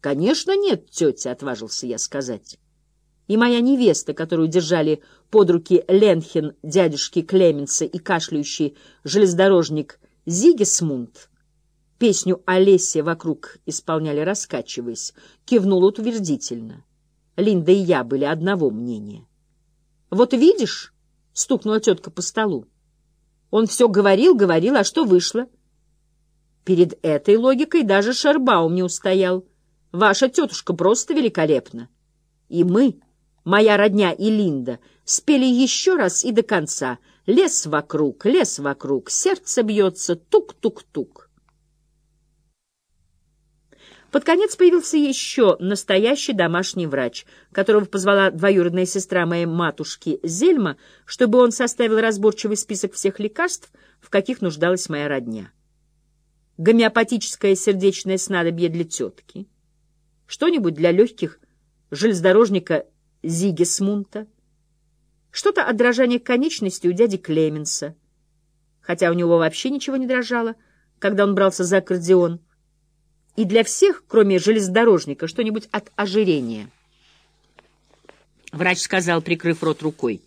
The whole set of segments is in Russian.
«Конечно нет, тетя», — отважился я сказать. И моя невеста, которую держали под руки Ленхен, дядюшки Клеменса и кашляющий железнодорожник Зигисмунд, песню Олесе вокруг исполняли, раскачиваясь, кивнул утвердительно. Линда и я были одного мнения. «Вот видишь», — стукнула тетка по столу, — «он все говорил, говорил, а что вышло?» Перед этой логикой даже Шарбаум не устоял. Ваша тетушка просто великолепна. И мы, моя родня и Линда, спели еще раз и до конца. Лес вокруг, лес вокруг, сердце бьется, тук-тук-тук. Под конец появился еще настоящий домашний врач, которого позвала двоюродная сестра моей матушки Зельма, чтобы он составил разборчивый список всех лекарств, в каких нуждалась моя родня. Гомеопатическое сердечное снадобье для тетки, что-нибудь для легких железнодорожника Зигисмунта, что-то от дрожания конечности у дяди Клеменса, хотя у него вообще ничего не дрожало, когда он брался за аккордеон, и для всех, кроме железнодорожника, что-нибудь от ожирения. Врач сказал, прикрыв рот рукой,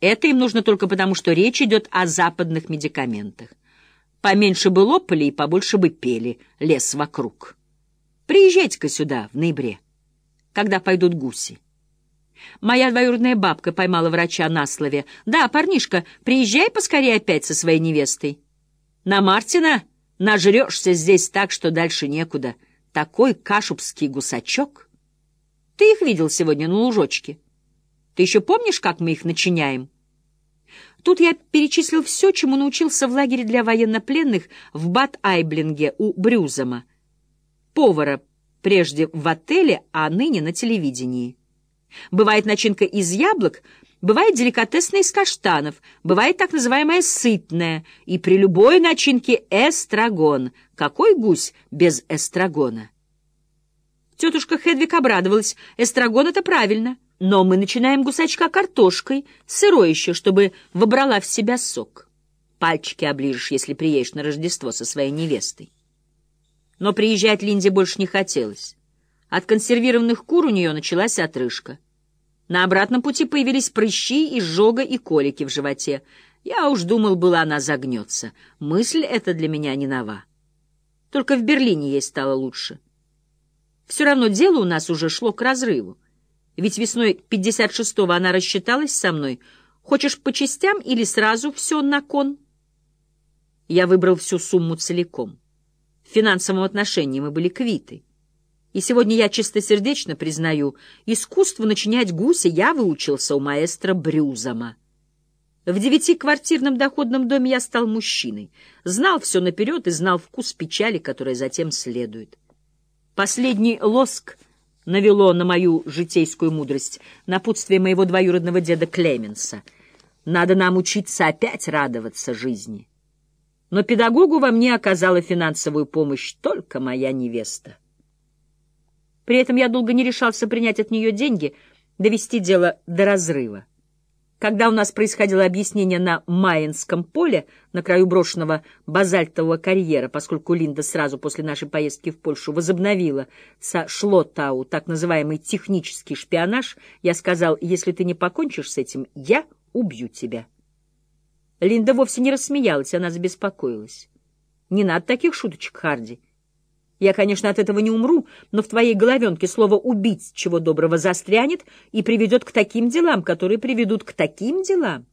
это им нужно только потому, что речь идет о западных медикаментах. Поменьше бы лопали и побольше бы пели лес вокруг. Приезжайте-ка сюда в ноябре, когда пойдут гуси. Моя двоюродная бабка поймала врача на слове. «Да, парнишка, приезжай поскорее опять со своей невестой. На Мартина Нажрешься здесь так, что дальше некуда. Такой кашубский гусачок. Ты их видел сегодня на лужочке? Ты еще помнишь, как мы их начиняем? Тут я перечислил все, чему научился в лагере для военнопленных в Бат-Айблинге у Брюзома. Повара прежде в отеле, а ныне на телевидении. Бывает начинка из яблок — Бывает деликатесная из каштанов, бывает так называемая сытная, и при любой начинке эстрагон. Какой гусь без эстрагона? Тетушка Хедвик обрадовалась. Эстрагон — это правильно. Но мы начинаем гусачка картошкой, сырой еще, чтобы вобрала в себя сок. Пальчики оближешь, если приедешь на Рождество со своей невестой. Но приезжать Линде больше не хотелось. От консервированных кур у нее началась отрыжка. На обратном пути появились прыщи, изжога и колики в животе. Я уж думал, была она загнется. Мысль эта для меня не нова. Только в Берлине ей стало лучше. Все равно дело у нас уже шло к разрыву. Ведь весной 56-го она рассчиталась со мной. Хочешь по частям или сразу все на кон? Я выбрал всю сумму целиком. В финансовом отношении мы были квиты. И сегодня я чистосердечно признаю, искусство начинять гуся я выучился у маэстро Брюзома. В девятиквартирном доходном доме я стал мужчиной, знал все наперед и знал вкус печали, которая затем следует. Последний лоск навело на мою житейскую мудрость напутствие моего двоюродного деда Клеменса. Надо нам учиться опять радоваться жизни. Но педагогу во мне оказала финансовую помощь только моя невеста. При этом я долго не решался принять от нее деньги, довести дело до разрыва. Когда у нас происходило объяснение на Майенском поле, на краю брошенного базальтового карьера, поскольку Линда сразу после нашей поездки в Польшу возобновила со Шлотау так называемый технический шпионаж, я сказал, если ты не покончишь с этим, я убью тебя. Линда вовсе не рассмеялась, она забеспокоилась. Не надо таких шуточек, Харди. Я, конечно, от этого не умру, но в твоей головенке слово «убить» чего доброго застрянет и приведет к таким делам, которые приведут к таким делам.